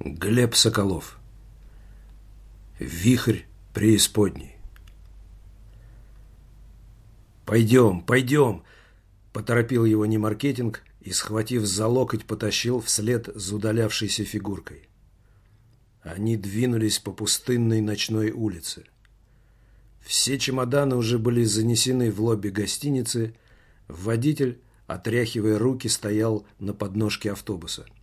Глеб Соколов. Вихрь преисподней. «Пойдем, пойдем!» – поторопил его немаркетинг и, схватив за локоть, потащил вслед за удалявшейся фигуркой. Они двинулись по пустынной ночной улице. Все чемоданы уже были занесены в лобби гостиницы. Водитель, отряхивая руки, стоял на подножке автобуса –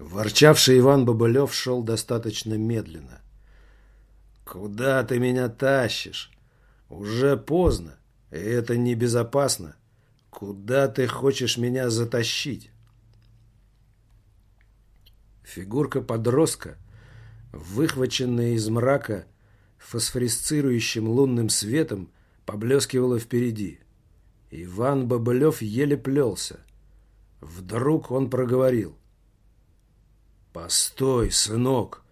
Ворчавший Иван Бобылев шел достаточно медленно. «Куда ты меня тащишь? Уже поздно, и это небезопасно. Куда ты хочешь меня затащить?» Фигурка подростка, выхваченная из мрака фосфорисцирующим лунным светом, поблескивала впереди. Иван Бобылев еле плелся. Вдруг он проговорил. «Постой, сынок,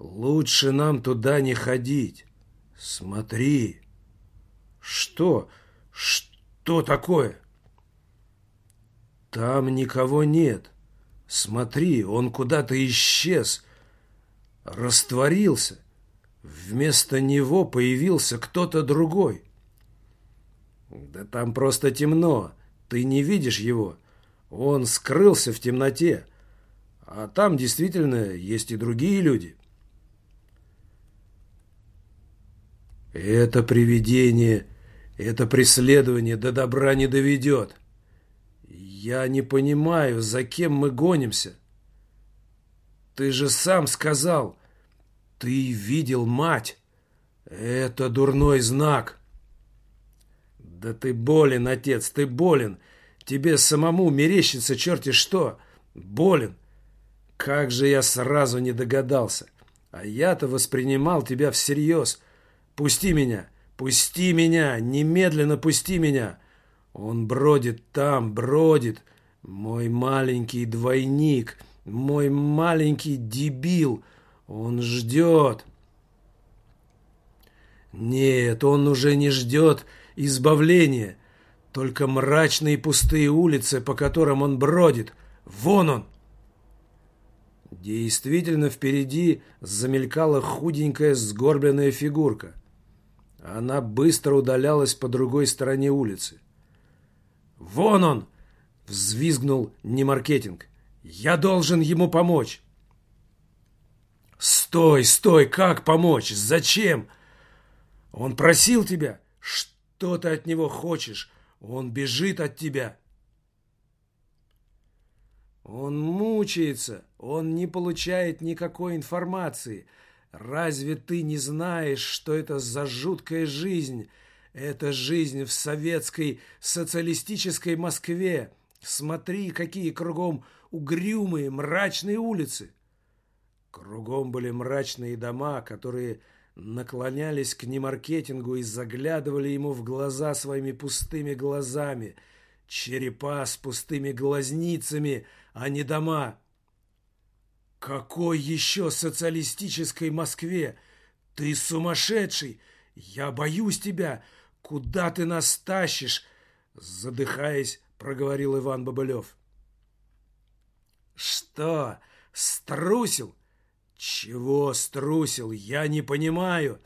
лучше нам туда не ходить. Смотри». «Что? Что такое?» «Там никого нет. Смотри, он куда-то исчез, растворился. Вместо него появился кто-то другой». «Да там просто темно, ты не видишь его. Он скрылся в темноте». А там действительно есть и другие люди. Это привидение, это преследование до добра не доведет. Я не понимаю, за кем мы гонимся. Ты же сам сказал, ты видел мать. Это дурной знак. Да ты болен, отец, ты болен. Тебе самому мерещится черти что. Болен. Как же я сразу не догадался. А я-то воспринимал тебя всерьез. Пусти меня, пусти меня, немедленно пусти меня. Он бродит там, бродит. Мой маленький двойник, мой маленький дебил. Он ждет. Нет, он уже не ждет избавления. Только мрачные пустые улицы, по которым он бродит. Вон он, Действительно, впереди замелькала худенькая сгорбленная фигурка. Она быстро удалялась по другой стороне улицы. «Вон он!» — взвизгнул Немаркетинг. «Я должен ему помочь!» «Стой, стой! Как помочь? Зачем?» «Он просил тебя? Что ты от него хочешь? Он бежит от тебя!» Он мучается, он не получает никакой информации. Разве ты не знаешь, что это за жуткая жизнь? Это жизнь в советской социалистической Москве. Смотри, какие кругом угрюмые, мрачные улицы. Кругом были мрачные дома, которые наклонялись к немаркетингу и заглядывали ему в глаза своими пустыми глазами. Черепа с пустыми глазницами — а не дома. Какой еще социалистической Москве? Ты сумасшедший! Я боюсь тебя! Куда ты нас тащишь? Задыхаясь, проговорил Иван Бобылев. Что, струсил? Чего струсил? Я не понимаю.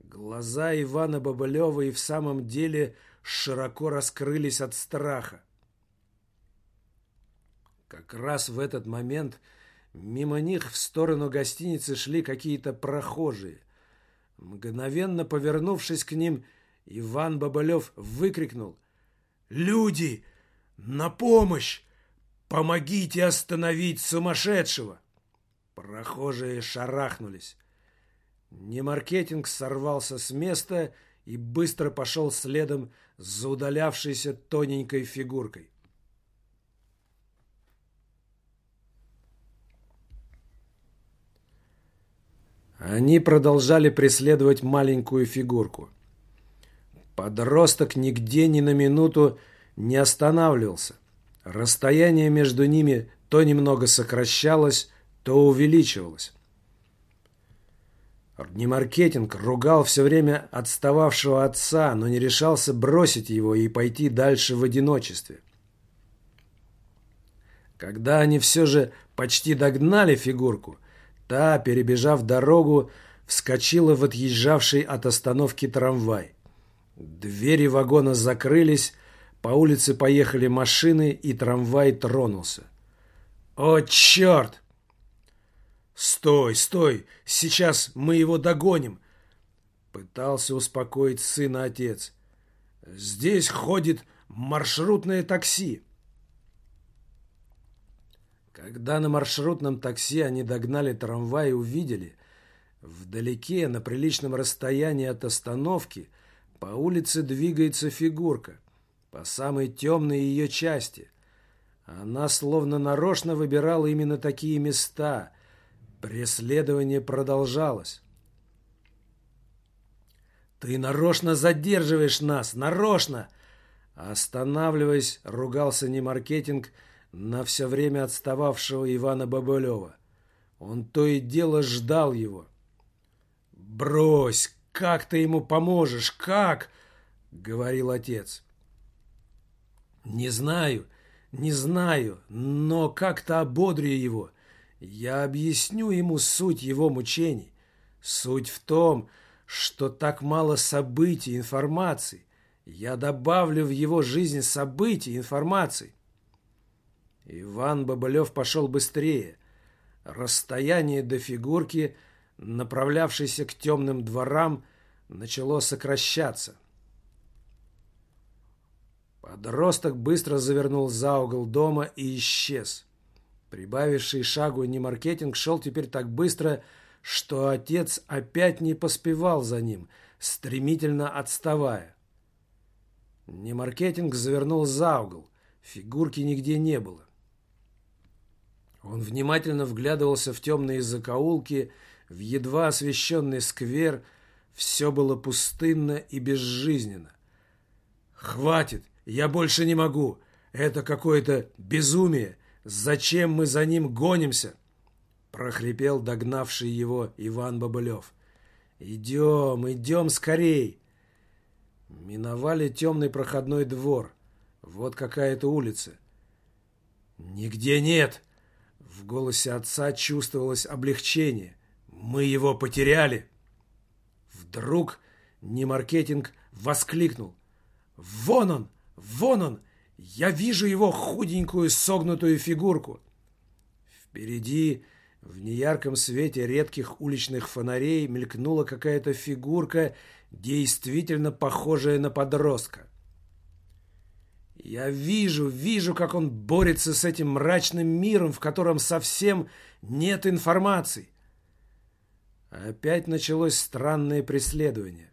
Глаза Ивана Бобылева и в самом деле широко раскрылись от страха. Как раз в этот момент мимо них в сторону гостиницы шли какие-то прохожие. Мгновенно повернувшись к ним, Иван Бабалев выкрикнул «Люди! На помощь! Помогите остановить сумасшедшего!» Прохожие шарахнулись. Немаркетинг сорвался с места и быстро пошел следом за удалявшейся тоненькой фигуркой. Они продолжали преследовать маленькую фигурку. Подросток нигде ни на минуту не останавливался. Расстояние между ними то немного сокращалось, то увеличивалось. Немаркетинг ругал все время отстававшего отца, но не решался бросить его и пойти дальше в одиночестве. Когда они все же почти догнали фигурку, та, перебежав дорогу, вскочила в отъезжавший от остановки трамвай. Двери вагона закрылись, по улице поехали машины, и трамвай тронулся. «О, черт!» «Стой, стой! Сейчас мы его догоним!» Пытался успокоить сына отец. «Здесь ходит маршрутное такси!» Когда на маршрутном такси они догнали трамвай и увидели, вдалеке, на приличном расстоянии от остановки, по улице двигается фигурка, по самой темной ее части. Она словно нарочно выбирала именно такие места, Преследование продолжалось. «Ты нарочно задерживаешь нас! Нарочно!» Останавливаясь, ругался не маркетинг на все время отстававшего Ивана Бабылева. Он то и дело ждал его. «Брось! Как ты ему поможешь? Как?» — говорил отец. «Не знаю, не знаю, но как-то ободрю его. Я объясню ему суть его мучений. Суть в том, что так мало событий, информации. Я добавлю в его жизнь событий, информации. Иван Бабылев пошел быстрее. Расстояние до фигурки, направлявшейся к темным дворам, начало сокращаться. Подросток быстро завернул за угол дома и исчез. Прибавивший шагу немаркетинг шел теперь так быстро, что отец опять не поспевал за ним, стремительно отставая. Немаркетинг завернул за угол, фигурки нигде не было. Он внимательно вглядывался в темные закоулки, в едва освещенный сквер, все было пустынно и безжизненно. «Хватит! Я больше не могу! Это какое-то безумие! «Зачем мы за ним гонимся?» — прохрипел догнавший его Иван Бабылев. «Идем, идем скорей!» Миновали темный проходной двор. Вот какая-то улица. «Нигде нет!» В голосе отца чувствовалось облегчение. «Мы его потеряли!» Вдруг Немаркетинг воскликнул. «Вон он! Вон он! Я вижу его худенькую согнутую фигурку. Впереди, в неярком свете редких уличных фонарей, мелькнула какая-то фигурка, действительно похожая на подростка. Я вижу, вижу, как он борется с этим мрачным миром, в котором совсем нет информации. Опять началось странное преследование.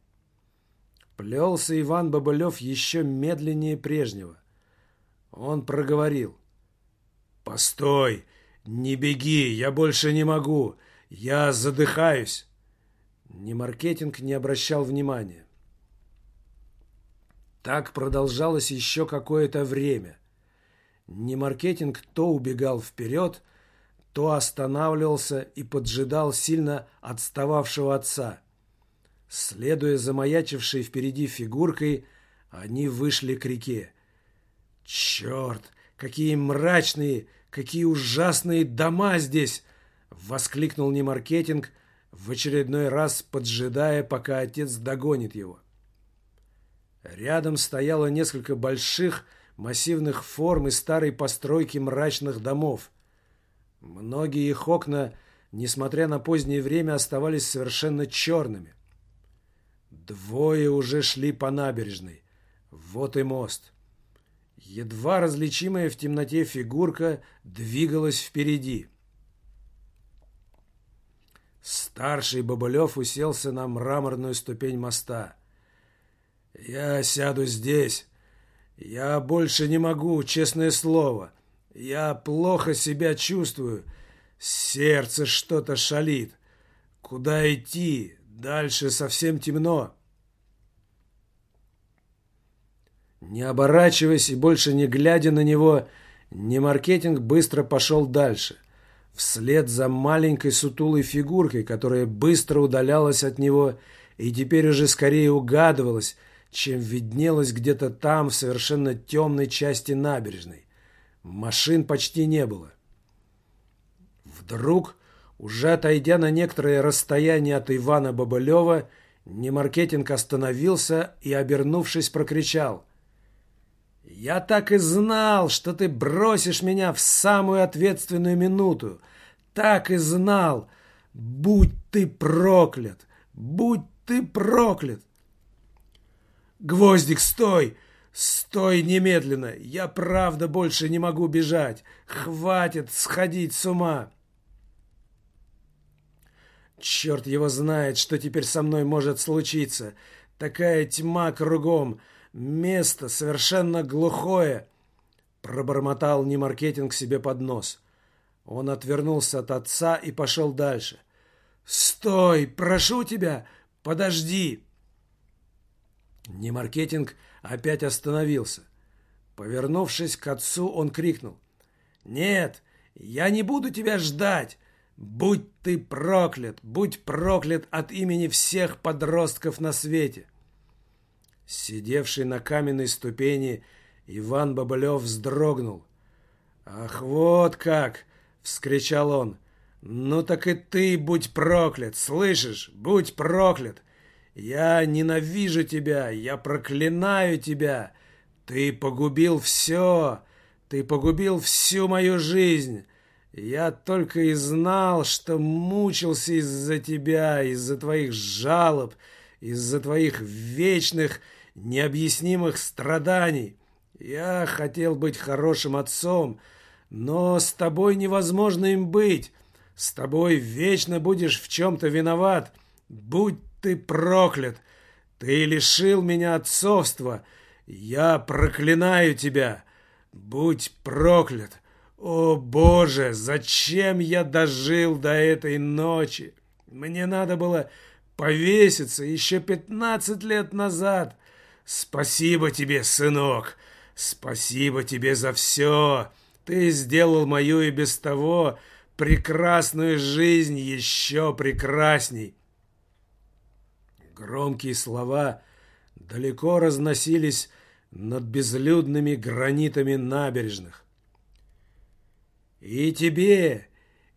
Плелся Иван Бабылев еще медленнее прежнего. Он проговорил. «Постой! Не беги! Я больше не могу! Я задыхаюсь!» Ни маркетинг не обращал внимания. Так продолжалось еще какое-то время. Ни маркетинг то убегал вперед, то останавливался и поджидал сильно отстававшего отца. Следуя за маячившей впереди фигуркой, они вышли к реке. «Черт, какие мрачные, какие ужасные дома здесь!» — воскликнул Немаркетинг, в очередной раз поджидая, пока отец догонит его. Рядом стояло несколько больших, массивных форм и старой постройки мрачных домов. Многие их окна, несмотря на позднее время, оставались совершенно черными. Двое уже шли по набережной. Вот и мост. Едва различимая в темноте фигурка двигалась впереди. Старший Бабылев уселся на мраморную ступень моста. «Я сяду здесь. Я больше не могу, честное слово. Я плохо себя чувствую. Сердце что-то шалит. Куда идти? Дальше совсем темно». Не оборачиваясь и больше не глядя на него, Немаркетинг быстро пошел дальше, вслед за маленькой сутулой фигуркой, которая быстро удалялась от него и теперь уже скорее угадывалась, чем виднелась где-то там, в совершенно темной части набережной. Машин почти не было. Вдруг, уже отойдя на некоторое расстояние от Ивана Бабылева, Немаркетинг остановился и, обернувшись, прокричал. «Я так и знал, что ты бросишь меня в самую ответственную минуту. Так и знал. Будь ты проклят! Будь ты проклят!» «Гвоздик, стой! Стой немедленно! Я правда больше не могу бежать! Хватит сходить с ума!» Черт его знает, что теперь со мной может случиться. Такая тьма кругом. Место совершенно глухое. Пробормотал Немаркетинг себе под нос. Он отвернулся от отца и пошел дальше. «Стой! Прошу тебя! Подожди!» Немаркетинг опять остановился. Повернувшись к отцу, он крикнул. «Нет, я не буду тебя ждать! Будь ты проклят, будь проклят от имени всех подростков на свете. Сидевший на каменной ступени Иван Бабылев вздрогнул. «Ах, вот как!» — вскричал он. «Ну так и ты будь проклят, слышишь? Будь проклят! Я ненавижу тебя, я проклинаю тебя! Ты погубил все! Ты погубил всю мою жизнь! Я только и знал, что мучился из-за тебя, из-за твоих жалоб, из-за твоих вечных, необъяснимых страданий. Я хотел быть хорошим отцом, но с тобой невозможно им быть. С тобой вечно будешь в чем-то виноват. Будь ты проклят! Ты лишил меня отцовства. Я проклинаю тебя. Будь проклят! О, Боже, зачем я дожил до этой ночи? Мне надо было повеситься еще пятнадцать лет назад. Спасибо тебе, сынок, спасибо тебе за все. Ты сделал мою и без того прекрасную жизнь еще прекрасней. Громкие слова далеко разносились над безлюдными гранитами набережных. «И тебе,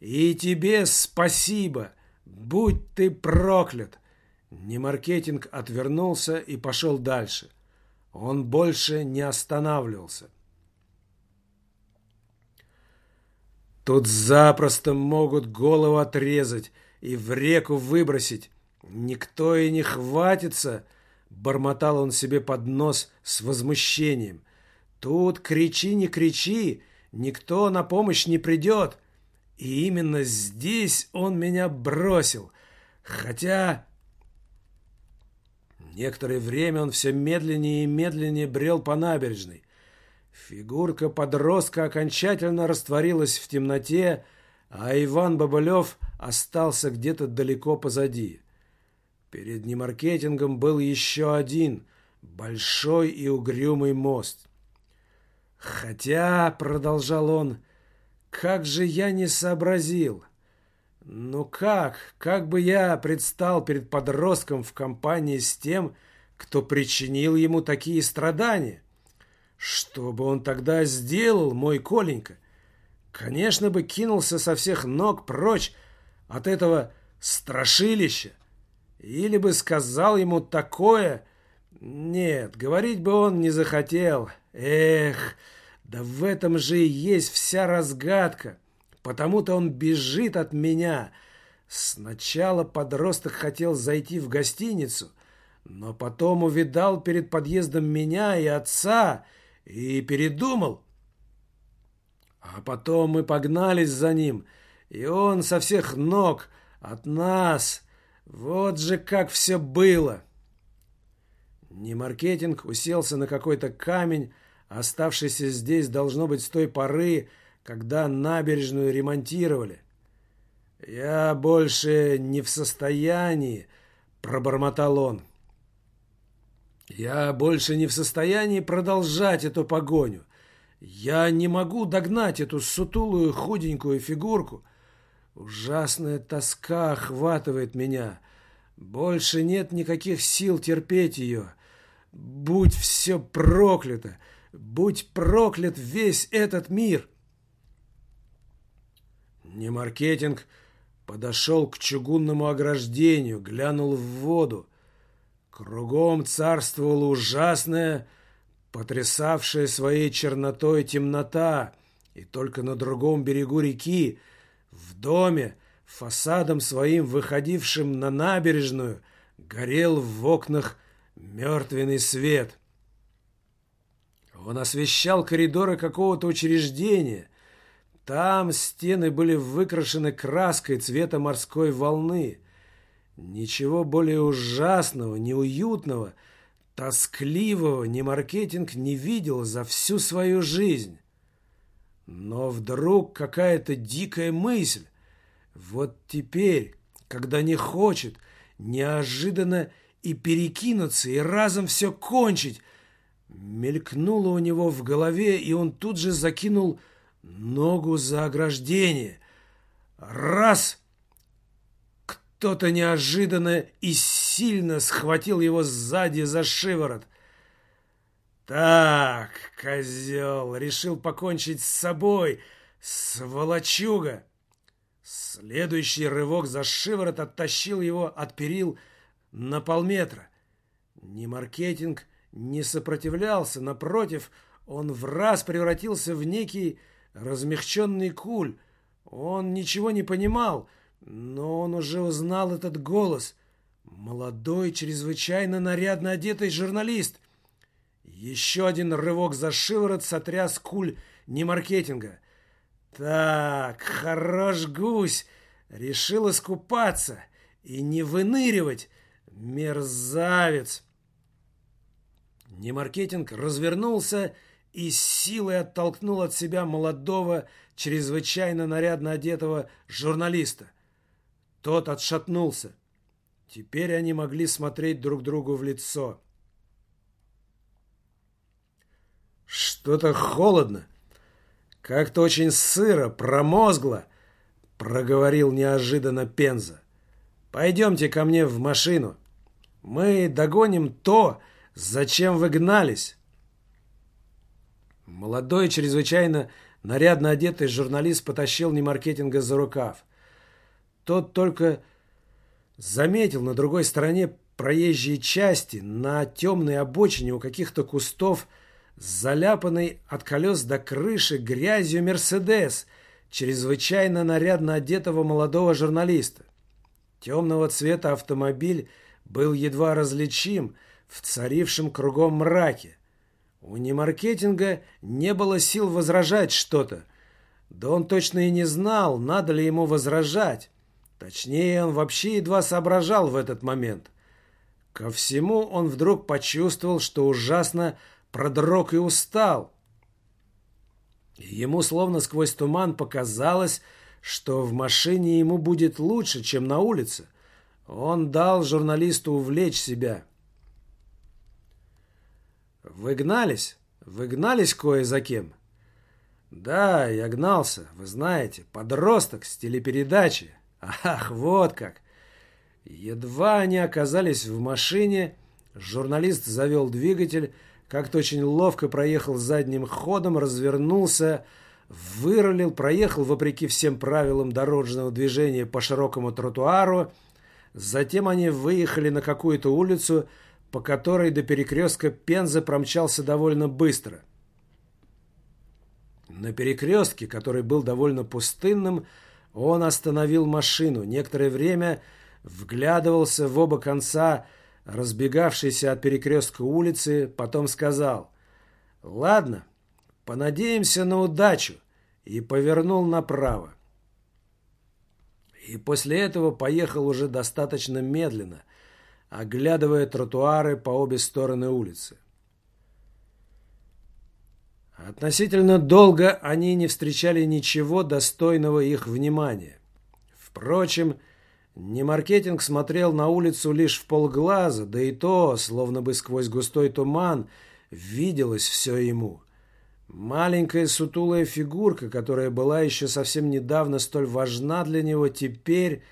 и тебе спасибо! Будь ты проклят!» Немаркетинг отвернулся и пошел дальше. Он больше не останавливался. Тут запросто могут голову отрезать и в реку выбросить. Никто и не хватится, бормотал он себе под нос с возмущением. Тут кричи, не кричи, Никто на помощь не придет. И именно здесь он меня бросил. Хотя... Некоторое время он все медленнее и медленнее брел по набережной. Фигурка подростка окончательно растворилась в темноте, а Иван Бабылев остался где-то далеко позади. Перед немаркетингом был еще один, большой и угрюмый мост. Хотя, продолжал он, как же я не сообразил. Ну как, как бы я предстал перед подростком в компании с тем, кто причинил ему такие страдания? Что бы он тогда сделал, мой Коленька? Конечно бы кинулся со всех ног прочь от этого страшилища. Или бы сказал ему такое... Нет, говорить бы он не захотел. Эх, да в этом же и есть вся разгадка. Потому-то он бежит от меня. Сначала подросток хотел зайти в гостиницу, но потом увидал перед подъездом меня и отца и передумал. А потом мы погнались за ним, и он со всех ног от нас. Вот же как все было. Не маркетинг уселся на какой-то камень, оставшийся здесь должно быть с той поры, когда набережную ремонтировали. «Я больше не в состоянии», — пробормотал он. «Я больше не в состоянии продолжать эту погоню. Я не могу догнать эту сутулую худенькую фигурку. Ужасная тоска охватывает меня. Больше нет никаких сил терпеть ее. Будь все проклято! Будь проклят весь этот мир!» Не маркетинг подошел к чугунному ограждению, глянул в воду. Кругом царствовала ужасная, потрясавшая своей чернотой темнота, и только на другом берегу реки, в доме, фасадом своим выходившим на набережную, горел в окнах мертвенный свет. Он освещал коридоры какого-то учреждения. Там стены были выкрашены краской цвета морской волны. Ничего более ужасного, неуютного, тоскливого ни маркетинг не видел за всю свою жизнь. Но вдруг какая-то дикая мысль. Вот теперь, когда не хочет, неожиданно и перекинуться, и разом все кончить, мелькнуло у него в голове, и он тут же закинул ногу за ограждение. Раз! Кто-то неожиданно и сильно схватил его сзади за шиворот. Так, козел, решил покончить с собой, сволочуга. Следующий рывок за шиворот оттащил его от перил на полметра. Ни маркетинг не сопротивлялся, напротив, он в раз превратился в некий размягченный куль. Он ничего не понимал, но он уже узнал этот голос. Молодой, чрезвычайно нарядно одетый журналист. Еще один рывок за шиворот сотряс куль не маркетинга. Так, хорош гусь, решил искупаться и не выныривать. Мерзавец! Немаркетинг развернулся и силой оттолкнул от себя молодого, чрезвычайно нарядно одетого журналиста. Тот отшатнулся. Теперь они могли смотреть друг другу в лицо. «Что-то холодно, как-то очень сыро, промозгло», — проговорил неожиданно Пенза. «Пойдемте ко мне в машину. Мы догоним то, зачем вы гнались». Молодой, чрезвычайно нарядно одетый журналист потащил Немаркетинга за рукав. Тот только заметил на другой стороне проезжей части, на темной обочине у каких-то кустов, заляпанный от колес до крыши грязью «Мерседес», чрезвычайно нарядно одетого молодого журналиста. Темного цвета автомобиль был едва различим в царившем кругом мраке. У немаркетинга не было сил возражать что-то. Да он точно и не знал, надо ли ему возражать. Точнее, он вообще едва соображал в этот момент. Ко всему он вдруг почувствовал, что ужасно продрог и устал. Ему словно сквозь туман показалось, что в машине ему будет лучше, чем на улице. Он дал журналисту увлечь себя. «Вы гнались? Вы гнались кое за кем?» «Да, я гнался, вы знаете, подросток с телепередачи. Ах, вот как!» Едва они оказались в машине, журналист завел двигатель, как-то очень ловко проехал задним ходом, развернулся, вырулил, проехал вопреки всем правилам дорожного движения по широкому тротуару. Затем они выехали на какую-то улицу, по которой до перекрестка Пенза промчался довольно быстро. На перекрестке, который был довольно пустынным, он остановил машину. Некоторое время вглядывался в оба конца разбегавшейся от перекрестка улицы, потом сказал «Ладно, понадеемся на удачу» и повернул направо. И после этого поехал уже достаточно медленно, оглядывая тротуары по обе стороны улицы. Относительно долго они не встречали ничего достойного их внимания. Впрочем, Немаркетинг смотрел на улицу лишь в полглаза, да и то, словно бы сквозь густой туман, виделось все ему. Маленькая сутулая фигурка, которая была еще совсем недавно столь важна для него, теперь...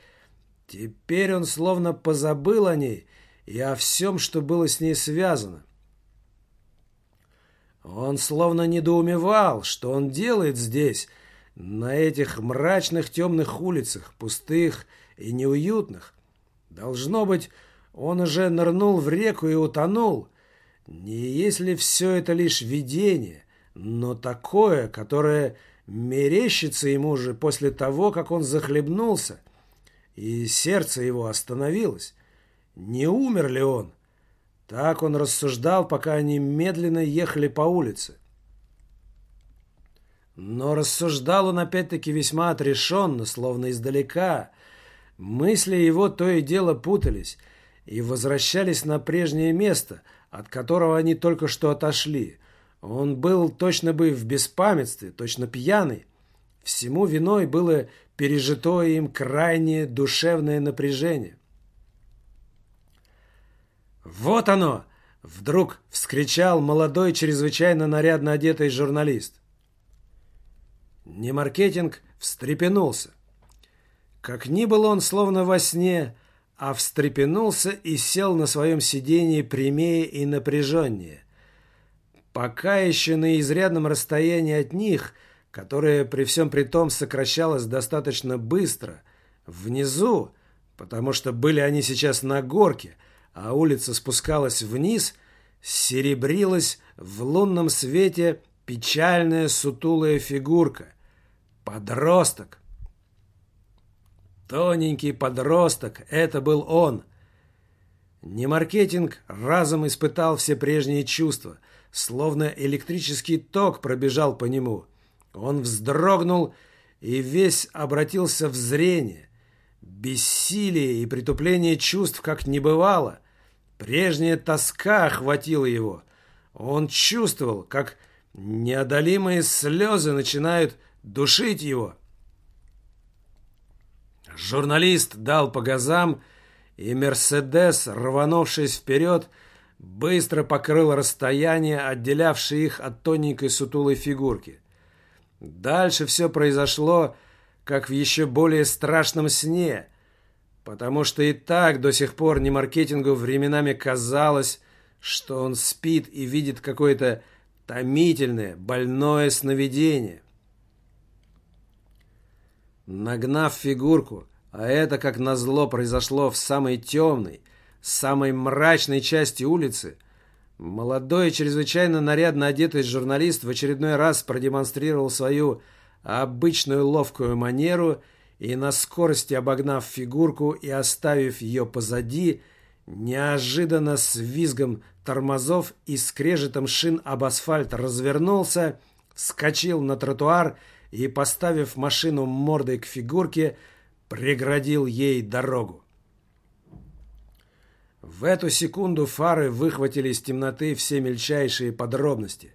Теперь он словно позабыл о ней и о всем, что было с ней связано. Он словно недоумевал, что он делает здесь, на этих мрачных темных улицах, пустых и неуютных. Должно быть, он уже нырнул в реку и утонул. Не если все это лишь видение, но такое, которое мерещится ему же после того, как он захлебнулся, и сердце его остановилось. Не умер ли он? Так он рассуждал, пока они медленно ехали по улице. Но рассуждал он опять-таки весьма отрешенно, словно издалека. Мысли его то и дело путались и возвращались на прежнее место, от которого они только что отошли. Он был точно бы в беспамятстве, точно пьяный. Всему виной было пережитое им крайнее душевное напряжение. «Вот оно!» — вдруг вскричал молодой, чрезвычайно нарядно одетый журналист. Немаркетинг встрепенулся. Как ни был он словно во сне, а встрепенулся и сел на своем сидении прямее и напряженнее. Пока еще на изрядном расстоянии от них, которое при всем при том сокращалось достаточно быстро, внизу, потому что были они сейчас на горке, а улица спускалась вниз, серебрилась в лунном свете печальная сутулая фигурка. Подросток. Тоненький подросток, это был он. Не маркетинг разом испытал все прежние чувства, словно электрический ток пробежал по нему. Он вздрогнул и весь обратился в зрение. Бессилие и притупление чувств как не бывало. Прежняя тоска охватила его. Он чувствовал, как неодолимые слезы начинают душить его. Журналист дал по газам, и «Мерседес», рванувшись вперед, быстро покрыл расстояние, отделявшее их от тоненькой сутулой фигурки. Дальше все произошло, как в еще более страшном сне, потому что и так до сих пор не маркетингу временами казалось, что он спит и видит какое-то томительное, больное сновидение. Нагнав фигурку, а это, как назло, произошло в самой темной, самой мрачной части улицы, молодой и чрезвычайно нарядно одетый журналист в очередной раз продемонстрировал свою обычную ловкую манеру и на скорости обогнав фигурку и оставив ее позади, неожиданно с визгом тормозов и скрежетом шин об асфальт развернулся, скочил на тротуар и, поставив машину мордой к фигурке, преградил ей дорогу. В эту секунду фары выхватили из темноты все мельчайшие подробности.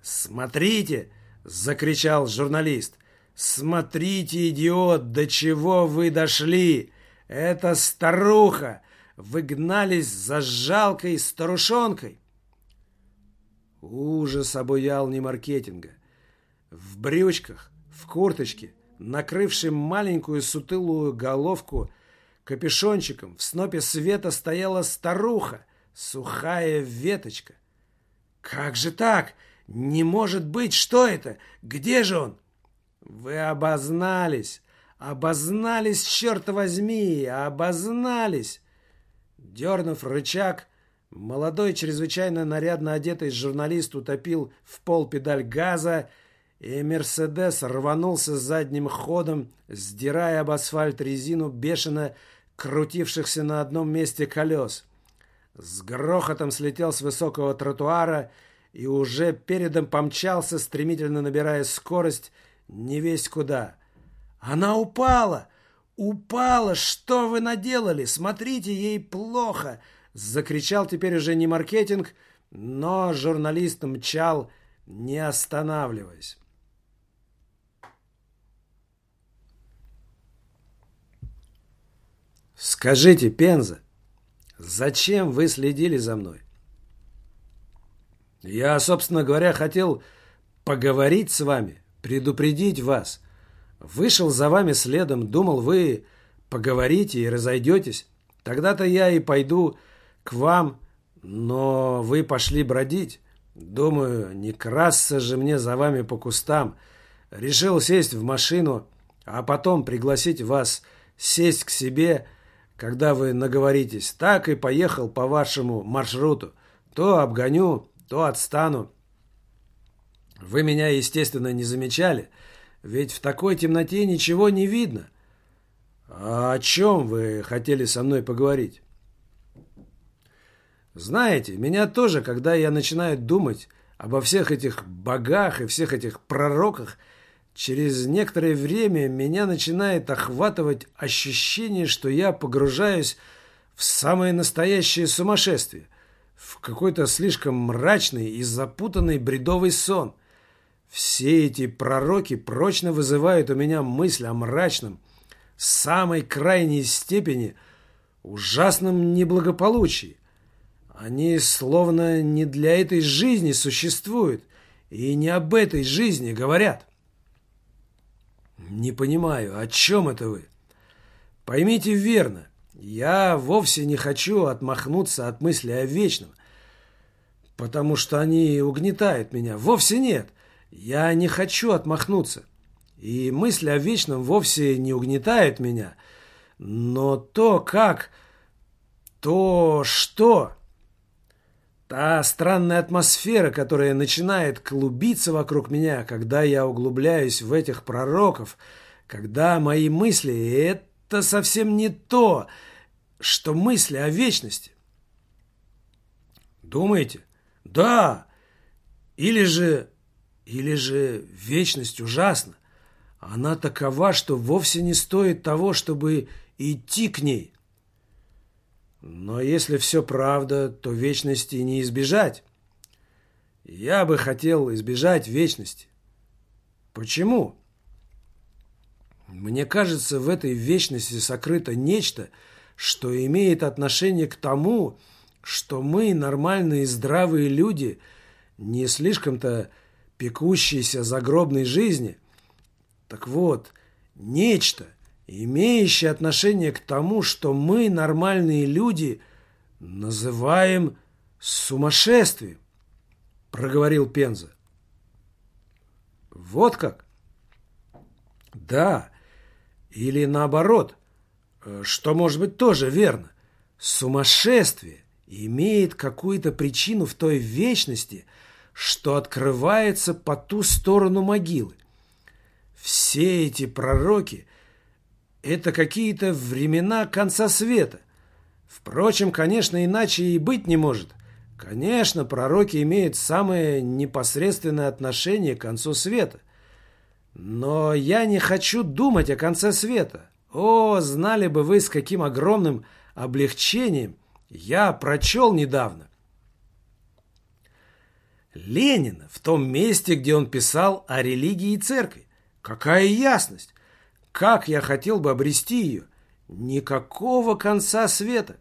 «Смотрите!» — закричал журналист. «Смотрите, идиот, до чего вы дошли! Это старуха! Вы гнались за жалкой старушонкой!» Ужас обуял не маркетинга. В брючках, в курточке, накрывшей маленькую сутылую головку капюшончиком, в снопе света стояла старуха, сухая веточка. «Как же так? Не может быть! Что это? Где же он?» «Вы обознались! Обознались, черт возьми! Обознались!» Дернув рычаг, молодой, чрезвычайно нарядно одетый журналист утопил в пол педаль газа и «Мерседес» рванулся задним ходом, сдирая об асфальт резину бешено крутившихся на одном месте колес. С грохотом слетел с высокого тротуара и уже передом помчался, стремительно набирая скорость, не весь куда. «Она упала! Упала! Что вы наделали? Смотрите, ей плохо!» Закричал теперь уже не маркетинг, но журналист мчал, не останавливаясь. «Скажите, Пенза, зачем вы следили за мной?» «Я, собственно говоря, хотел поговорить с вами, предупредить вас. Вышел за вами следом, думал, вы поговорите и разойдетесь. Тогда-то я и пойду к вам, но вы пошли бродить. Думаю, не красться же мне за вами по кустам. Решил сесть в машину, а потом пригласить вас сесть к себе, когда вы наговоритесь. Так и поехал по вашему маршруту. То обгоню, то отстану. Вы меня, естественно, не замечали, ведь в такой темноте ничего не видно. А о чем вы хотели со мной поговорить? Знаете, меня тоже, когда я начинаю думать обо всех этих богах и всех этих пророках, через некоторое время меня начинает охватывать ощущение, что я погружаюсь в самое настоящее сумасшествие, в какой-то слишком мрачный и запутанный бредовый сон. Все эти пророки прочно вызывают у меня мысль о мрачном, самой крайней степени ужасном неблагополучии. Они словно не для этой жизни существуют и не об этой жизни говорят. Не понимаю, о чем это вы? Поймите верно, я вовсе не хочу отмахнуться от мысли о вечном, потому что они угнетают меня. Вовсе нет. Я не хочу отмахнуться. И мысли о вечном вовсе не угнетают меня. Но то, как... То, что... Та странная атмосфера, которая начинает клубиться вокруг меня, когда я углубляюсь в этих пророков, когда мои мысли — это совсем не то, что мысли о вечности. Думаете? Да. Или же... Или же вечность ужасна. Она такова, что вовсе не стоит того, чтобы идти к ней. Но если все правда, то вечности не избежать. Я бы хотел избежать вечности. Почему? Мне кажется, в этой вечности сокрыто нечто, что имеет отношение к тому, что мы, нормальные здравые люди, не слишком-то пекущиеся загробной жизни. Так вот, нечто – имеющее отношение к тому, что мы, нормальные люди, называем сумасшествием, проговорил Пенза. Вот как? Да, или наоборот, что может быть тоже верно. Сумасшествие имеет какую-то причину в той вечности, что открывается по ту сторону могилы. Все эти пророки – это какие-то времена конца света. Впрочем, конечно, иначе и быть не может. Конечно, пророки имеют самое непосредственное отношение к концу света. Но я не хочу думать о конце света. О, знали бы вы, с каким огромным облегчением я прочел недавно. Ленина в том месте, где он писал о религии и церкви. Какая ясность! Как я хотел бы обрести ее! Никакого конца света!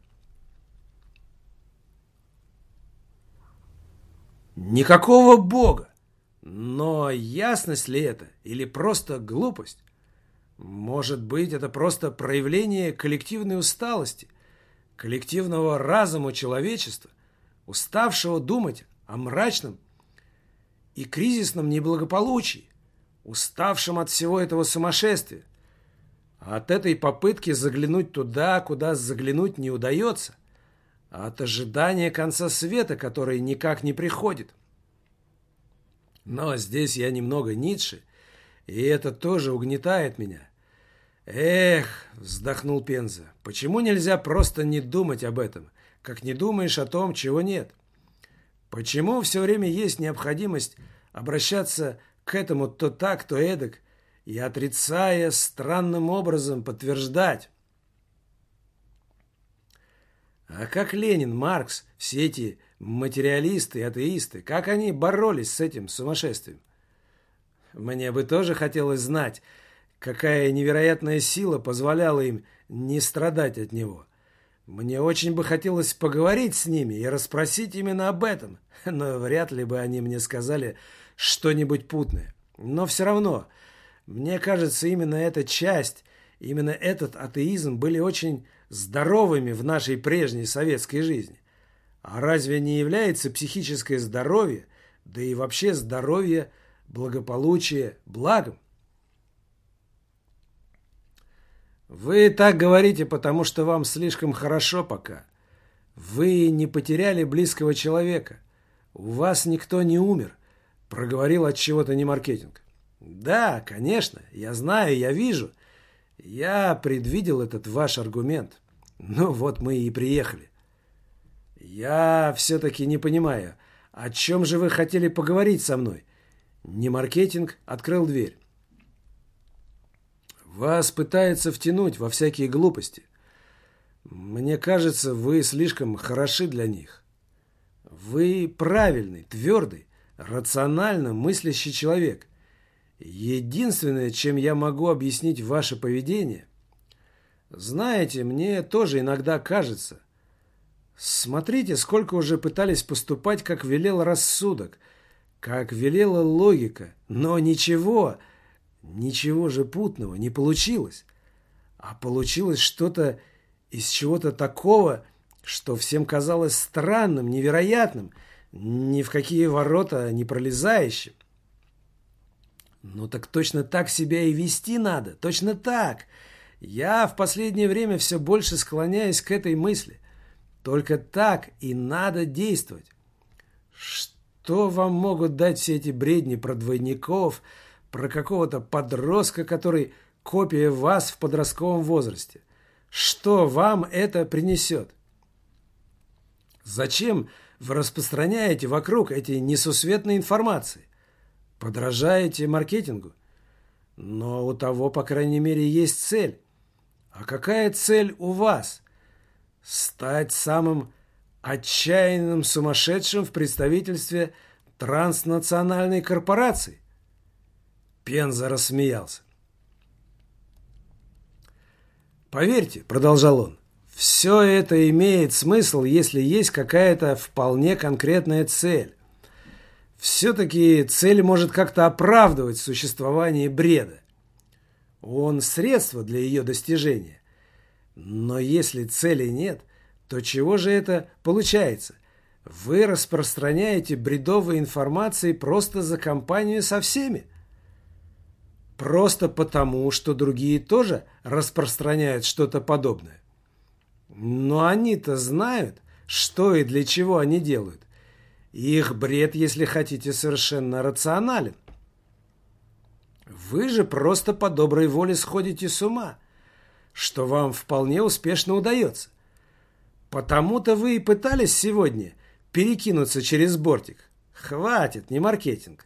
Никакого Бога! Но ясность ли это или просто глупость? Может быть, это просто проявление коллективной усталости, коллективного разума человечества, уставшего думать о мрачном и кризисном неблагополучии, уставшем от всего этого сумасшествия. От этой попытки заглянуть туда, куда заглянуть не удается. От ожидания конца света, который никак не приходит. Но здесь я немного Ницше, и это тоже угнетает меня. «Эх!» — вздохнул Пенза. «Почему нельзя просто не думать об этом, как не думаешь о том, чего нет? Почему все время есть необходимость обращаться к этому то так, то эдак, и, отрицая, странным образом подтверждать. А как Ленин, Маркс, все эти материалисты и атеисты, как они боролись с этим сумасшествием? Мне бы тоже хотелось знать, какая невероятная сила позволяла им не страдать от него. Мне очень бы хотелось поговорить с ними и расспросить именно об этом, но вряд ли бы они мне сказали что-нибудь путное. Но все равно мне кажется, именно эта часть, именно этот атеизм были очень здоровыми в нашей прежней советской жизни. А разве не является психическое здоровье, да и вообще здоровье, благополучие, благом. Вы так говорите, потому что вам слишком хорошо пока. Вы не потеряли близкого человека. У вас никто не умер, проговорил от чего-то не маркетинг. Да, конечно, я знаю, я вижу. Я предвидел этот ваш аргумент. Ну вот мы и приехали. Я все-таки не понимаю, о чем же вы хотели поговорить со мной? Не маркетинг открыл дверь. Вас пытаются втянуть во всякие глупости. Мне кажется, вы слишком хороши для них. Вы правильный, твердый, рационально мыслящий человек. Единственное, чем я могу объяснить ваше поведение, знаете, мне тоже иногда кажется. Смотрите, сколько уже пытались поступать, как велел рассудок, как велела логика, но ничего, ничего же путного не получилось. А получилось что-то из чего-то такого, что всем казалось странным, невероятным, ни в какие ворота не пролезающим. Ну так точно так себя и вести надо, точно так. Я в последнее время все больше склоняюсь к этой мысли. Только так и надо действовать. Что вам могут дать все эти бредни про двойников, про какого-то подростка, который копия вас в подростковом возрасте? Что вам это принесет? Зачем вы распространяете вокруг эти несусветные информации? Подражаете маркетингу? Но у того, по крайней мере, есть цель. А какая цель у вас? Стать самым отчаянным сумасшедшим в представительстве транснациональной корпорации? Пенза рассмеялся. «Поверьте», — продолжал он, — «все это имеет смысл, если есть какая-то вполне конкретная цель. Все-таки цель может как-то оправдывать существование бреда. Он средство для ее достижения. Но если цели нет, то чего же это получается? Вы распространяете бредовые информации просто за компанию со всеми. Просто потому, что другие тоже распространяют что-то подобное. Но они-то знают, что и для чего они делают. Их бред, если хотите, совершенно рационален. Вы же просто по доброй воле сходите с ума, что вам вполне успешно удается. Потому-то вы и пытались сегодня перекинуться через бортик. Хватит, не маркетинг.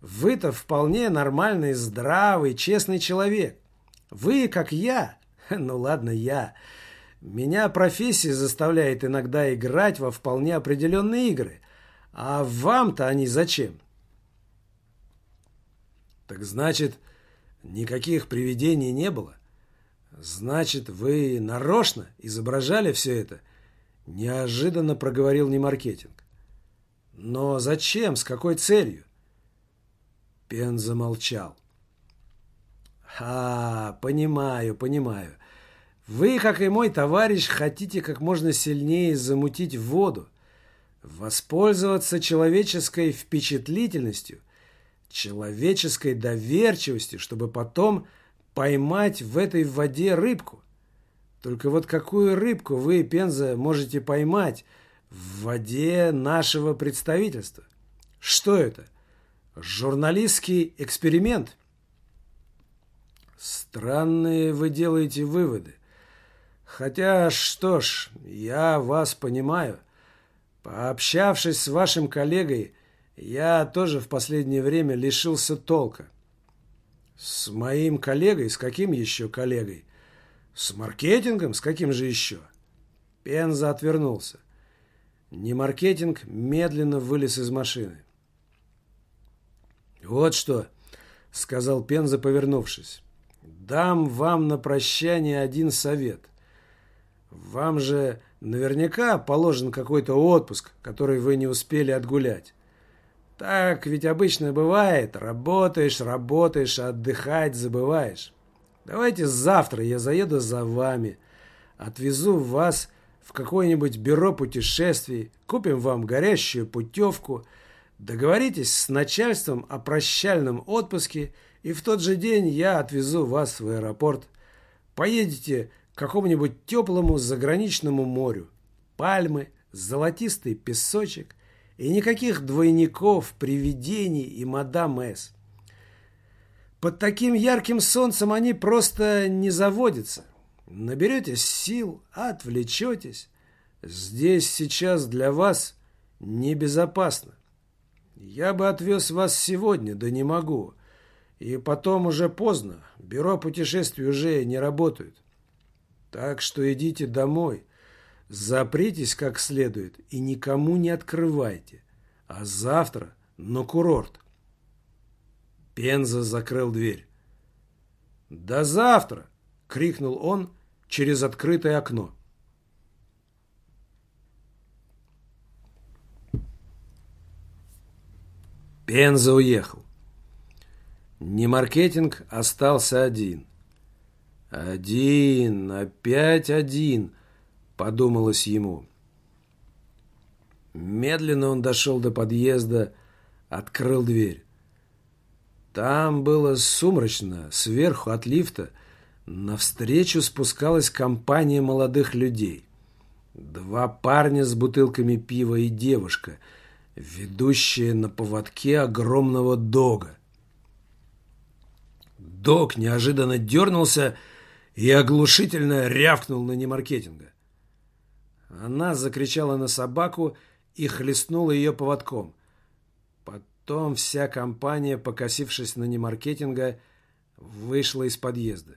Вы-то вполне нормальный, здравый, честный человек. Вы, как я. Ну ладно, я. Меня профессия заставляет иногда играть во вполне определенные игры. А вам-то они зачем? Так значит, никаких привидений не было? Значит, вы нарочно изображали все это? Неожиданно проговорил не маркетинг. Но зачем? С какой целью? Пен замолчал. «А, понимаю, понимаю. Вы, как и мой товарищ, хотите как можно сильнее замутить воду, воспользоваться человеческой впечатлительностью, человеческой доверчивостью, чтобы потом поймать в этой воде рыбку. Только вот какую рыбку вы, Пенза, можете поймать в воде нашего представительства? Что это? Журналистский эксперимент. Странные вы делаете выводы. Хотя, что ж, я вас понимаю. Пообщавшись с вашим коллегой, я тоже в последнее время лишился толка. С моим коллегой? С каким еще коллегой? С маркетингом? С каким же еще? Пенза отвернулся. Не маркетинг медленно вылез из машины. «Вот что», — сказал Пенза, повернувшись. «Дам вам на прощание один совет. Вам же наверняка положен какой-то отпуск, который вы не успели отгулять. Так ведь обычно бывает. Работаешь, работаешь, а отдыхать забываешь. Давайте завтра я заеду за вами, отвезу вас в какое-нибудь бюро путешествий, купим вам горящую путевку — Договоритесь с начальством о прощальном отпуске, и в тот же день я отвезу вас в аэропорт. Поедете какому-нибудь теплому заграничному морю. Пальмы, золотистый песочек и никаких двойников, привидений и мадам С. Под таким ярким солнцем они просто не заводятся. Наберетесь сил, отвлечетесь. Здесь сейчас для вас небезопасно. Я бы отвез вас сегодня, да не могу. И потом уже поздно. Бюро путешествий уже не работают. Так что идите домой. Запритесь как следует и никому не открывайте. А завтра на курорт. Пенза закрыл дверь. «До завтра!» — крикнул он через открытое окно. Пенза уехал. Не маркетинг остался один. Один, опять один, подумалось ему. Медленно он дошел до подъезда, открыл дверь. Там было сумрачно, сверху от лифта навстречу спускалась компания молодых людей. Два парня с бутылками пива и девушка, ведущая на поводке огромного дога. Дог неожиданно дернулся и оглушительно рявкнул на немаркетинга. Она закричала на собаку и хлестнула ее поводком. Потом вся компания, покосившись на немаркетинга, вышла из подъезда.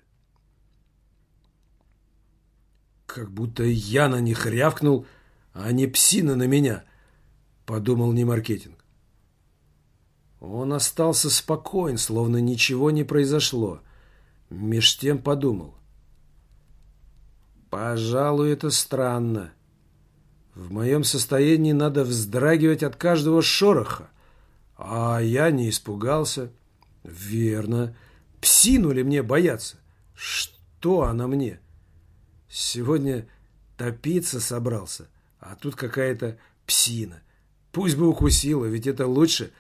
«Как будто я на них рявкнул, а не псина на меня», — подумал немаркетинг. Он остался спокоен, словно ничего не произошло. Меж тем подумал. «Пожалуй, это странно. В моем состоянии надо вздрагивать от каждого шороха, а я не испугался. Верно. Псину ли мне бояться? Что она мне? Сегодня топиться собрался, а тут какая-то псина. Пусть бы укусила, ведь это лучше,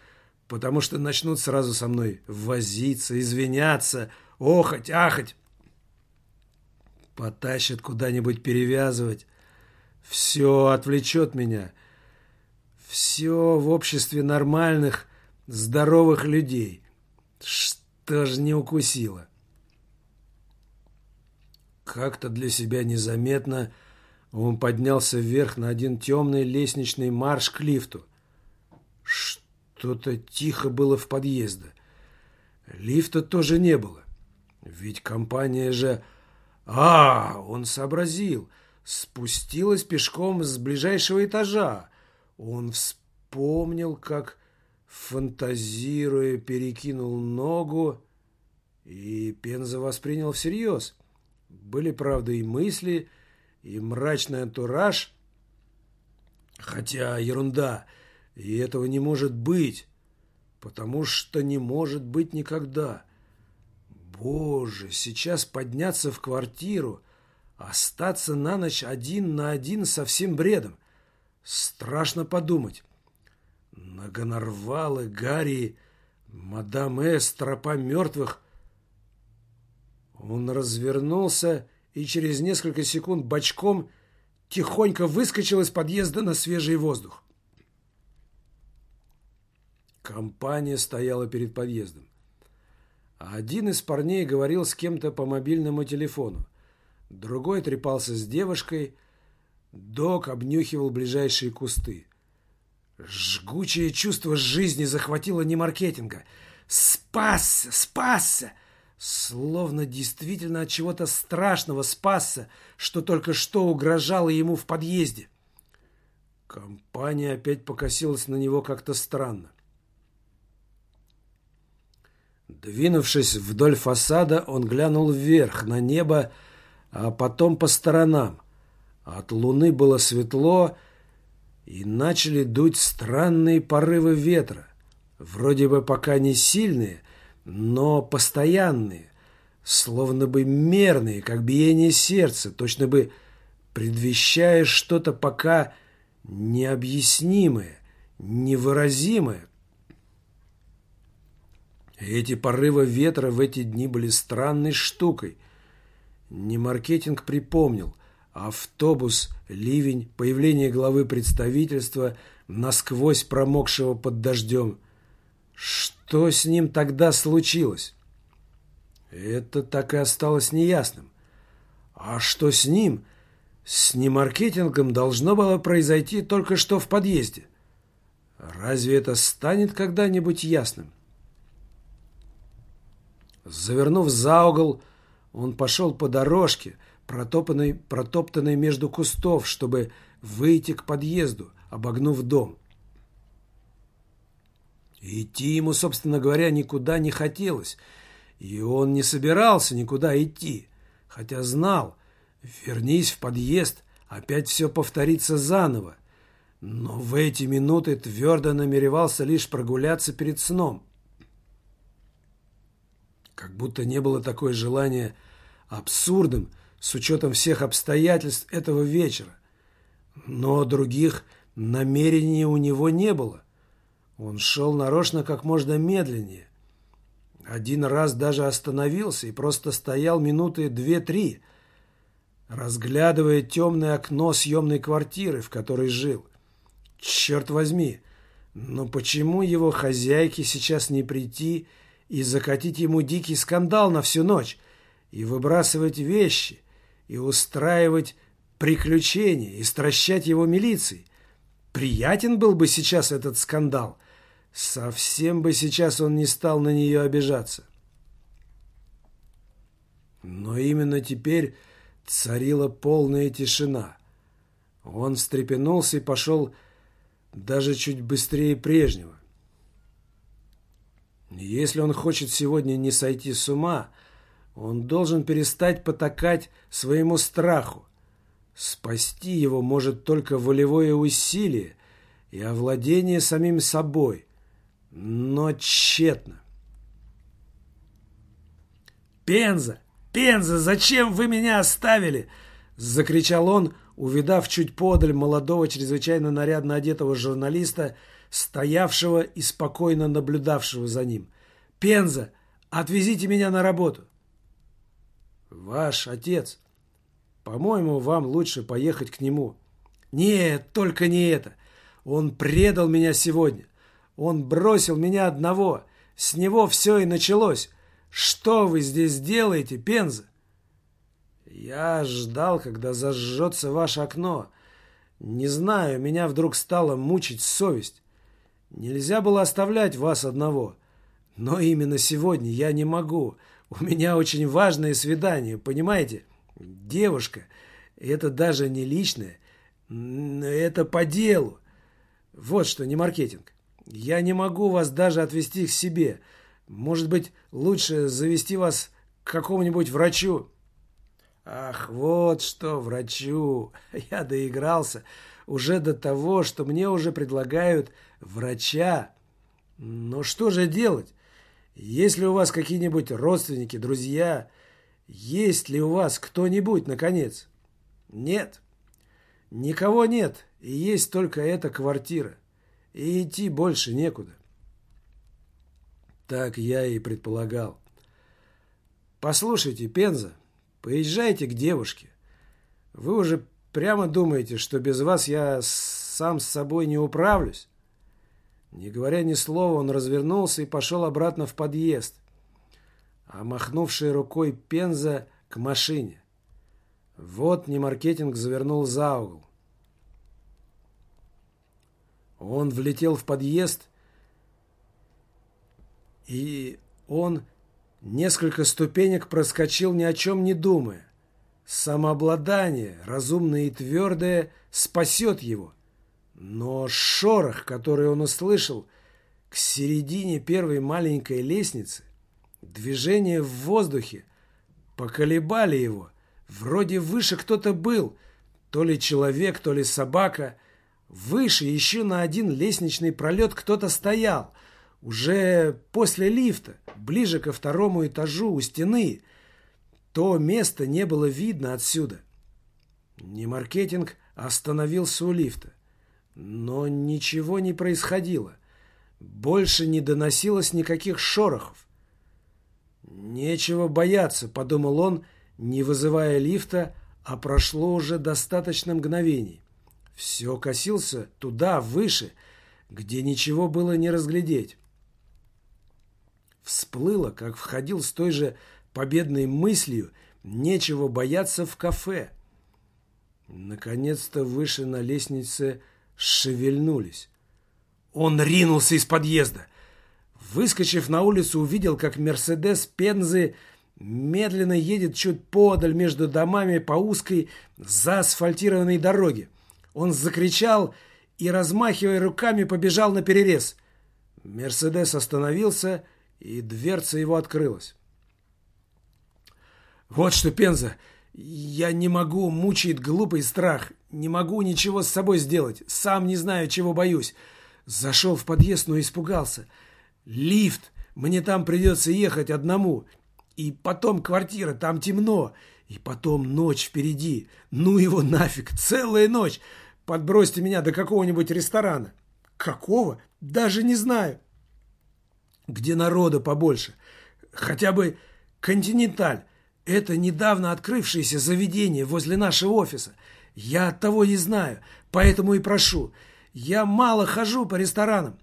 потому что начнут сразу со мной возиться, извиняться, охать, ахать. Потащат куда-нибудь перевязывать. Все отвлечет меня. Все в обществе нормальных здоровых людей. Что ж не укусило? Как-то для себя незаметно он поднялся вверх на один темный лестничный марш к лифту. Что-то тихо было в подъезде. Лифта тоже не было. Ведь компания же... А, он сообразил. Спустилась пешком с ближайшего этажа. Он вспомнил, как фантазируя, перекинул ногу, и Пенза воспринял всерьез. Были, правда, и мысли, и мрачный антураж, хотя ерунда, и этого не может быть, потому что не может быть никогда. Боже, сейчас подняться в квартиру, остаться на ночь один на один со всем бредом. Страшно подумать. На Гонорвалы, Гарри, мадам С, тропа мертвых. Он развернулся и через несколько секунд бочком тихонько выскочил из подъезда на свежий воздух. Компания стояла перед подъездом. Один из парней говорил с кем-то по мобильному телефону. Другой трепался с девушкой. Док обнюхивал ближайшие кусты. Жгучее чувство жизни захватило не маркетинга. Спасся, спасся! Словно действительно от чего-то страшного спасся, что только что угрожало ему в подъезде. Компания опять покосилась на него как-то странно. Двинувшись вдоль фасада, он глянул вверх, на небо, а потом по сторонам. От луны было светло, и начали дуть странные порывы ветра, вроде бы пока не сильные, но постоянные, словно бы мерные, как биение сердца, точно бы предвещая что-то пока необъяснимое, невыразимое. Эти порывы ветра в эти дни были странной штукой. Не маркетинг припомнил. Автобус, ливень, появление главы представительства, насквозь промокшего под дождем. Что с ним тогда случилось? Это так и осталось неясным. А что с ним? С немаркетингом должно было произойти только что в подъезде. Разве это станет когда-нибудь ясным? Завернув за угол, он пошел по дорожке, протопанной, протоптанной между кустов, чтобы выйти к подъезду, обогнув дом. Идти ему, собственно говоря, никуда не хотелось, и он не собирался никуда идти, хотя знал, вернись в подъезд, опять все повторится заново. Но в эти минуты твердо намеревался лишь прогуляться перед сном. Как будто не было такое желание абсурдным с учетом всех обстоятельств этого вечера. Но других намерений у него не было. Он шел нарочно как можно медленнее. Один раз даже остановился и просто стоял минуты две-три, разглядывая темное окно съемной квартиры, в которой жил. Черт возьми, но почему его хозяйке сейчас не прийти и закатить ему дикий скандал на всю ночь, и выбрасывать вещи, и устраивать приключения, и стращать его милицией? Приятен был бы сейчас этот скандал – Совсем бы сейчас он не стал на нее обижаться. Но именно теперь царила полная тишина. Он встрепенулся и пошел даже чуть быстрее прежнего. Если он хочет сегодня не сойти с ума, он должен перестать потакать своему страху. Спасти его может только волевое усилие и овладение самим собой но тщетно. «Пенза! Пенза! Зачем вы меня оставили?» Закричал он, увидав чуть подаль молодого, чрезвычайно нарядно одетого журналиста, стоявшего и спокойно наблюдавшего за ним. «Пенза! Отвезите меня на работу!» «Ваш отец. По-моему, вам лучше поехать к нему». «Нет, только не это. Он предал меня сегодня. Он бросил меня одного. С него все и началось. Что вы здесь делаете, Пенза? Я ждал, когда зажжется ваше окно. Не знаю, меня вдруг стала мучить совесть. Нельзя было оставлять вас одного. Но именно сегодня я не могу. У меня очень важное свидание, понимаете? Девушка, это даже не личное, это по делу. Вот что, не маркетинг. Я не могу вас даже отвезти к себе. Может быть, лучше завести вас к какому-нибудь врачу?» «Ах, вот что, врачу! Я доигрался уже до того, что мне уже предлагают врача. Но что же делать? Есть ли у вас какие-нибудь родственники, друзья? Есть ли у вас кто-нибудь, наконец?» «Нет. Никого нет, и есть только эта квартира и идти больше некуда. Так я и предполагал. Послушайте, Пенза, поезжайте к девушке. Вы уже прямо думаете, что без вас я сам с собой не управлюсь? Не говоря ни слова, он развернулся и пошел обратно в подъезд, а махнувший рукой Пенза к машине. Вот Немаркетинг завернул за угол. Он влетел в подъезд, и он несколько ступенек проскочил ни о чем не думая. Самообладание, разумное и твердое, спасет его. Но шорох, который он услышал к середине первой маленькой лестницы, движение в воздухе, поколебали его. Вроде выше кто-то был, то ли человек, то ли собака – Выше еще на один лестничный пролет кто-то стоял. Уже после лифта, ближе ко второму этажу у стены. То место не было видно отсюда. Не маркетинг остановился у лифта. Но ничего не происходило. Больше не доносилось никаких шорохов. «Нечего бояться», — подумал он, не вызывая лифта, а прошло уже достаточно мгновений. Все косился туда, выше, где ничего было не разглядеть. Всплыло, как входил с той же победной мыслью, нечего бояться в кафе. Наконец-то выше на лестнице шевельнулись. Он ринулся из подъезда. Выскочив на улицу, увидел, как Мерседес Пензы медленно едет чуть подаль между домами по узкой заасфальтированной дороге. Он закричал и, размахивая руками, побежал на перерез. Мерседес остановился, и дверца его открылась. «Вот что, Пенза, я не могу, мучает глупый страх. Не могу ничего с собой сделать. Сам не знаю, чего боюсь. Зашел в подъезд, но испугался. Лифт. Мне там придется ехать одному. И потом квартира, там темно. И потом ночь впереди. Ну его нафиг, целая ночь. Подбросьте меня до какого-нибудь ресторана. Какого? Даже не знаю. Где народа побольше. Хотя бы «Континенталь». Это недавно открывшееся заведение возле нашего офиса. Я от того не знаю, поэтому и прошу. Я мало хожу по ресторанам.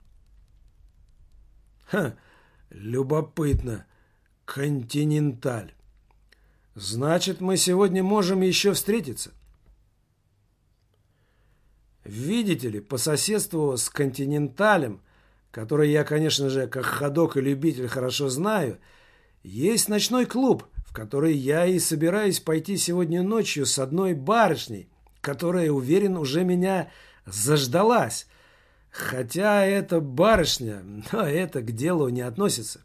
Ха, любопытно. Континенталь. Значит, мы сегодня можем еще встретиться. Видите ли, по соседству с Континенталем, который я, конечно же, как ходок и любитель хорошо знаю, есть ночной клуб, который я и собираюсь пойти сегодня ночью с одной барышней, которая, уверен, уже меня заждалась. Хотя эта барышня, но это к делу не относится.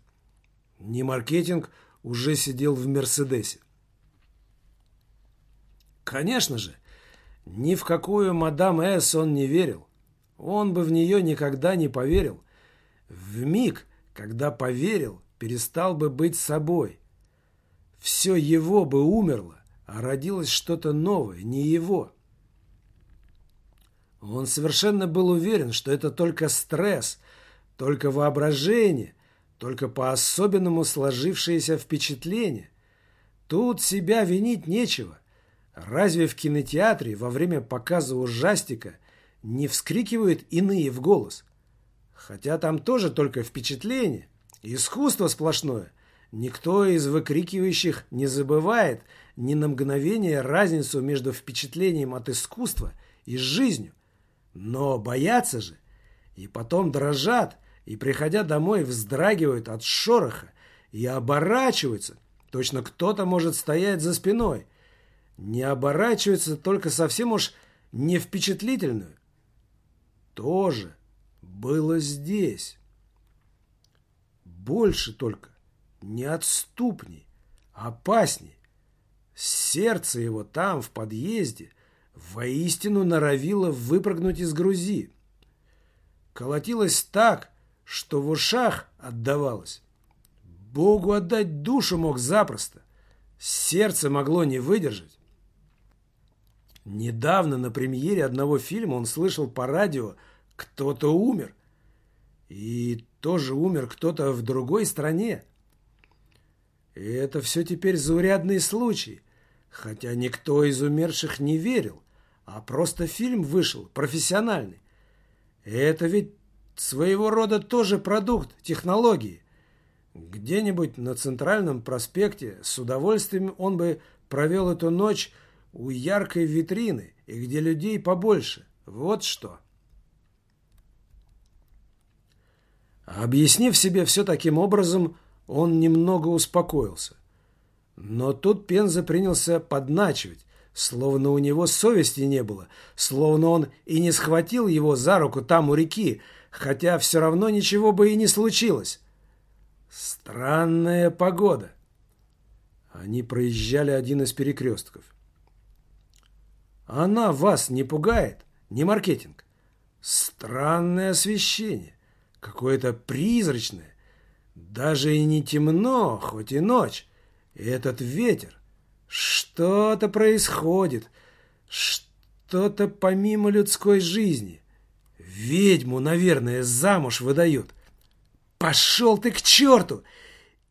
Не маркетинг уже сидел в Мерседесе. Конечно же, ни в какую мадам С он не верил. Он бы в нее никогда не поверил. В миг, когда поверил, перестал бы быть собой. Все его бы умерло, а родилось что-то новое, не его. Он совершенно был уверен, что это только стресс, только воображение, только по-особенному сложившееся впечатление. Тут себя винить нечего. Разве в кинотеатре во время показа ужастика не вскрикивают иные в голос? Хотя там тоже только впечатление, искусство сплошное. Никто из выкрикивающих не забывает ни на мгновение разницу между впечатлением от искусства и жизнью. Но боятся же, и потом дрожат, и, приходя домой, вздрагивают от шороха и оборачиваются. Точно кто-то может стоять за спиной. Не оборачиваются только совсем уж не впечатлительную. Тоже было здесь. Больше только, неотступней, опасней. Сердце его там, в подъезде – воистину норовила выпрыгнуть из грузи. Колотилась так, что в ушах отдавалось. Богу отдать душу мог запросто. Сердце могло не выдержать. Недавно на премьере одного фильма он слышал по радио «Кто-то умер». И тоже умер кто-то в другой стране. И это все теперь заурядный случай, хотя никто из умерших не верил а просто фильм вышел, профессиональный. Это ведь своего рода тоже продукт технологии. Где-нибудь на центральном проспекте с удовольствием он бы провел эту ночь у яркой витрины и где людей побольше. Вот что. Объяснив себе все таким образом, он немного успокоился. Но тут Пенза принялся подначивать, Словно у него совести не было, словно он и не схватил его за руку там у реки, хотя все равно ничего бы и не случилось. Странная погода. Они проезжали один из перекрестков. Она вас не пугает? Не маркетинг? Странное освещение. Какое-то призрачное. Даже и не темно, хоть и ночь. И этот ветер. Что-то происходит, что-то помимо людской жизни. Ведьму, наверное, замуж выдают. Пошел ты к черту!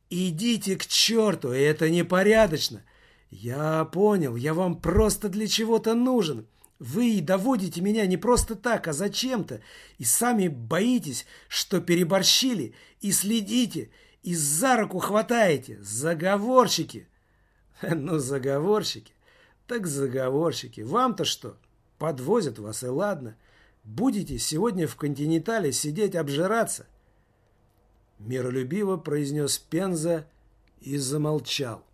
Идите к черту, это непорядочно. Я понял, я вам просто для чего-то нужен. Вы доводите меня не просто так, а зачем-то, и сами боитесь, что переборщили, и следите, и за руку хватаете. Заговорщики! Ну, заговорщики, так заговорщики. Вам-то что? Подвозят вас, и ладно. Будете сегодня в континентале сидеть обжираться. Миролюбиво произнес Пенза и замолчал.